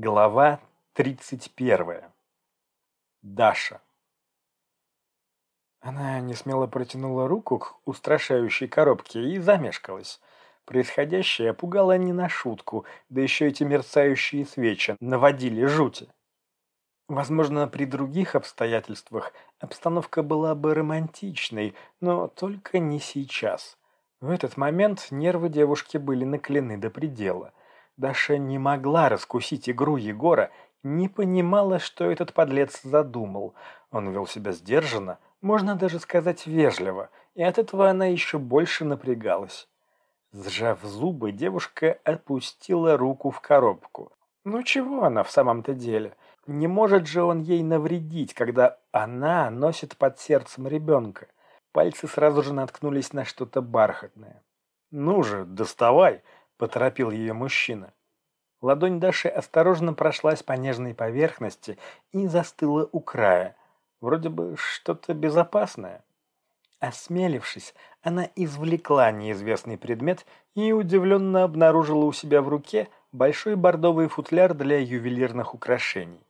Глава 31. Даша. Она несмело протянула руку к устрашающей коробке и замешкалась. Происходящее пугало не на шутку, да еще эти мерцающие свечи наводили жути. Возможно, при других обстоятельствах обстановка была бы романтичной, но только не сейчас. В этот момент нервы девушки были наклены до предела. Даша не могла раскусить игру Егора, не понимала, что этот подлец задумал. Он вел себя сдержанно, можно даже сказать вежливо, и от этого она еще больше напрягалась. Сжав зубы, девушка опустила руку в коробку. Ну чего она в самом-то деле? Не может же он ей навредить, когда она носит под сердцем ребенка. Пальцы сразу же наткнулись на что-то бархатное. «Ну же, доставай!» — поторопил ее мужчина. Ладонь Даши осторожно прошлась по нежной поверхности и застыла у края. Вроде бы что-то безопасное. Осмелившись, она извлекла неизвестный предмет и удивленно обнаружила у себя в руке большой бордовый футляр для ювелирных украшений.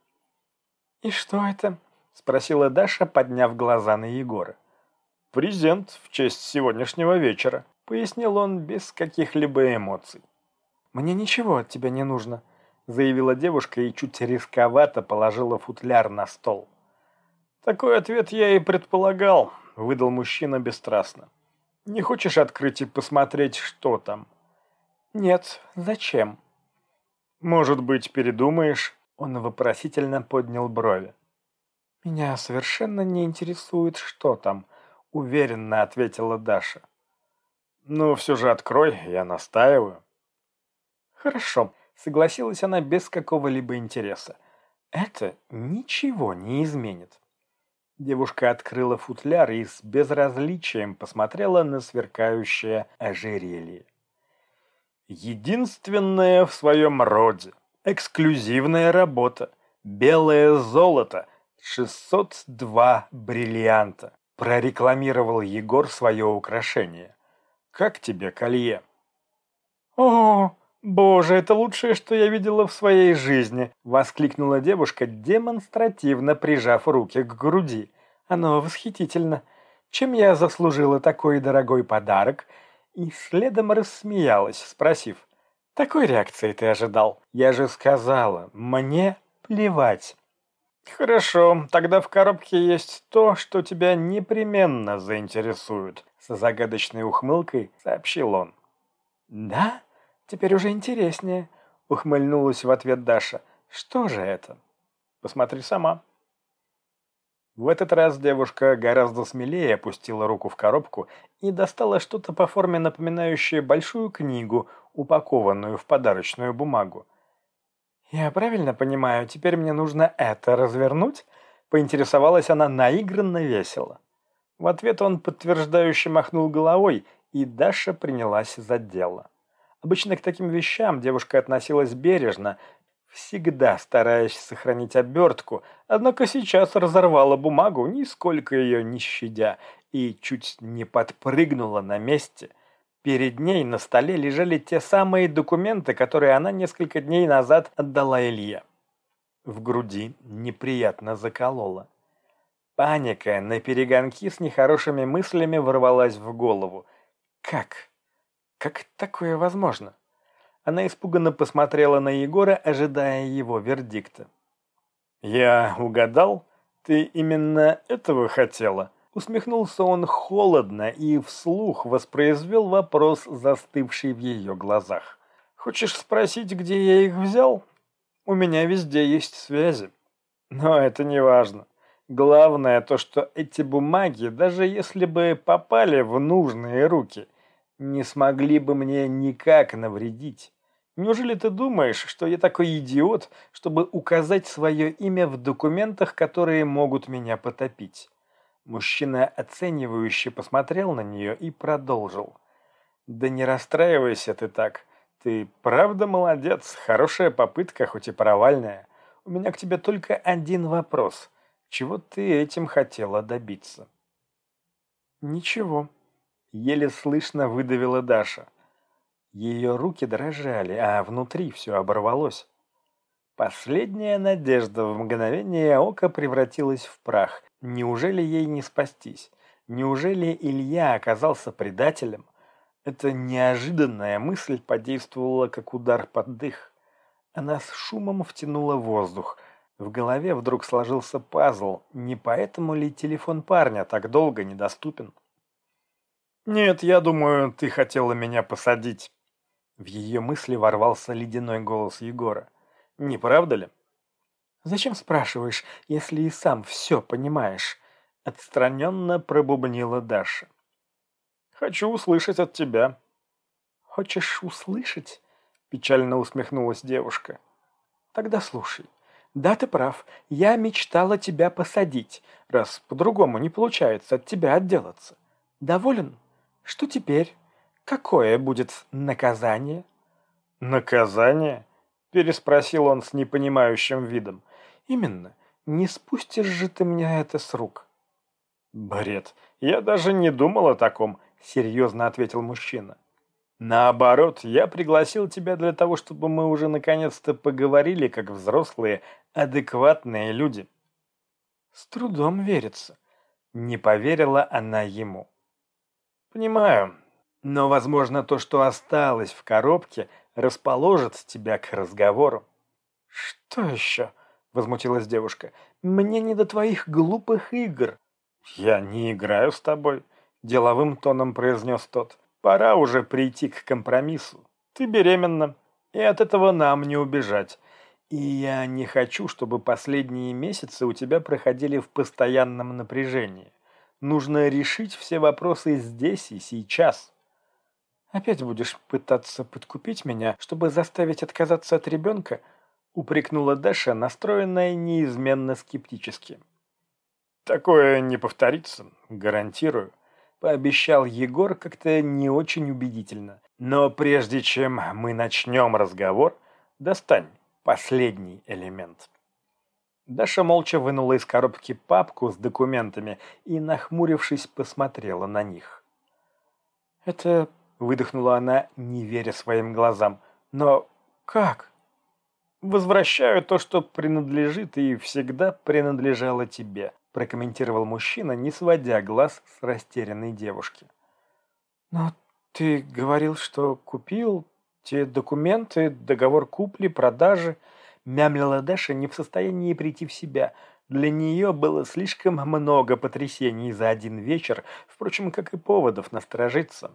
«И что это?» — спросила Даша, подняв глаза на Егора. «Презент в честь сегодняшнего вечера», — пояснил он без каких-либо эмоций. «Мне ничего от тебя не нужно», — заявила девушка и чуть рисковато положила футляр на стол. «Такой ответ я и предполагал», — выдал мужчина бесстрастно. «Не хочешь открыть и посмотреть, что там?» «Нет, зачем?» «Может быть, передумаешь?» Он вопросительно поднял брови. «Меня совершенно не интересует, что там», — уверенно ответила Даша. «Ну, все же открой, я настаиваю». «Хорошо», — согласилась она без какого-либо интереса. «Это ничего не изменит». Девушка открыла футляр и с безразличием посмотрела на сверкающее ожерелье. Единственное в своем роде. Эксклюзивная работа. Белое золото. 602 бриллианта. Прорекламировал Егор свое украшение. Как тебе колье? О, «Боже, это лучшее, что я видела в своей жизни!» — воскликнула девушка, демонстративно прижав руки к груди. «Оно восхитительно! Чем я заслужила такой дорогой подарок?» И следом рассмеялась, спросив. «Такой реакции ты ожидал? Я же сказала, мне плевать!» «Хорошо, тогда в коробке есть то, что тебя непременно заинтересует», — с загадочной ухмылкой сообщил он. «Да?» Теперь уже интереснее, ухмыльнулась в ответ Даша. Что же это? Посмотри сама. В этот раз девушка гораздо смелее опустила руку в коробку и достала что-то по форме напоминающее большую книгу, упакованную в подарочную бумагу. «Я правильно понимаю, теперь мне нужно это развернуть?» Поинтересовалась она наигранно весело. В ответ он подтверждающе махнул головой, и Даша принялась за дело. Обычно к таким вещам девушка относилась бережно, всегда стараясь сохранить обертку, однако сейчас разорвала бумагу, нисколько ее не щадя, и чуть не подпрыгнула на месте. Перед ней на столе лежали те самые документы, которые она несколько дней назад отдала Илье. В груди неприятно заколола. Паника на перегонки с нехорошими мыслями ворвалась в голову. Как? Как такое возможно? Она испуганно посмотрела на Егора, ожидая его вердикта. «Я угадал? Ты именно этого хотела?» Усмехнулся он холодно и вслух воспроизвел вопрос, застывший в ее глазах. «Хочешь спросить, где я их взял? У меня везде есть связи. Но это не важно. Главное то, что эти бумаги, даже если бы попали в нужные руки – не смогли бы мне никак навредить. Неужели ты думаешь, что я такой идиот, чтобы указать свое имя в документах, которые могут меня потопить?» Мужчина оценивающе посмотрел на нее и продолжил. «Да не расстраивайся ты так. Ты правда молодец, хорошая попытка, хоть и провальная. У меня к тебе только один вопрос. Чего ты этим хотела добиться?» «Ничего», Еле слышно выдавила Даша. Ее руки дрожали, а внутри все оборвалось. Последняя надежда в мгновение ока превратилась в прах. Неужели ей не спастись? Неужели Илья оказался предателем? Эта неожиданная мысль подействовала как удар под дых. Она с шумом втянула воздух. В голове вдруг сложился пазл. Не поэтому ли телефон парня так долго недоступен? «Нет, я думаю, ты хотела меня посадить». В ее мысли ворвался ледяной голос Егора. Не правда ли? Зачем спрашиваешь, если и сам все понимаешь? Отстраненно пробубнила Даша. Хочу услышать от тебя. Хочешь услышать? Печально усмехнулась девушка. Тогда слушай. Да, ты прав. Я мечтала тебя посадить, раз по-другому не получается от тебя отделаться. Доволен? Что теперь? Какое будет наказание? Наказание? Переспросил он с непонимающим видом. Именно. Не спустишь же ты мне это с рук. Бред. Я даже не думал о таком, серьезно ответил мужчина. Наоборот, я пригласил тебя для того, чтобы мы уже наконец-то поговорили, как взрослые, адекватные люди. С трудом верится. Не поверила она ему. Понимаю, но, возможно, то, что осталось в коробке, расположит тебя к разговору. «Что еще?» — возмутилась девушка. «Мне не до твоих глупых игр». «Я не играю с тобой», — деловым тоном произнес тот. «Пора уже прийти к компромиссу. Ты беременна, и от этого нам не убежать. И я не хочу, чтобы последние месяцы у тебя проходили в постоянном напряжении. Нужно решить все вопросы здесь и сейчас». «Опять будешь пытаться подкупить меня, чтобы заставить отказаться от ребенка?» — упрекнула Даша, настроенная неизменно скептически. «Такое не повторится, гарантирую», — пообещал Егор как-то не очень убедительно. «Но прежде чем мы начнем разговор, достань последний элемент». Даша молча вынула из коробки папку с документами и, нахмурившись, посмотрела на них. «Это Выдохнула она, не веря своим глазам. «Но как?» «Возвращаю то, что принадлежит и всегда принадлежало тебе», прокомментировал мужчина, не сводя глаз с растерянной девушки. «Но ты говорил, что купил те документы, договор купли-продажи», мямлила Даша не в состоянии прийти в себя. Для нее было слишком много потрясений за один вечер, впрочем, как и поводов насторожиться.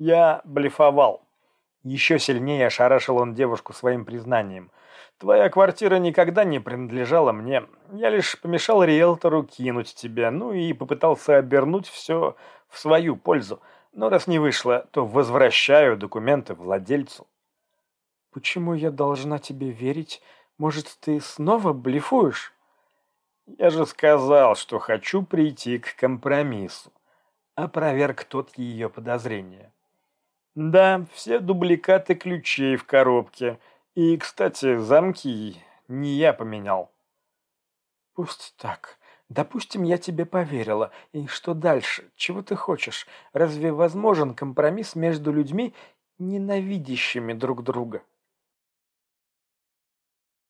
Я блефовал. Еще сильнее ошарашил он девушку своим признанием. Твоя квартира никогда не принадлежала мне. Я лишь помешал риэлтору кинуть тебя, ну и попытался обернуть все в свою пользу. Но раз не вышло, то возвращаю документы владельцу. Почему я должна тебе верить? Может, ты снова блефуешь? Я же сказал, что хочу прийти к компромиссу. Опроверг тот ее подозрения. Да, все дубликаты ключей в коробке. И, кстати, замки не я поменял. Пусть так. Допустим, я тебе поверила. И что дальше? Чего ты хочешь? Разве возможен компромисс между людьми, ненавидящими друг друга?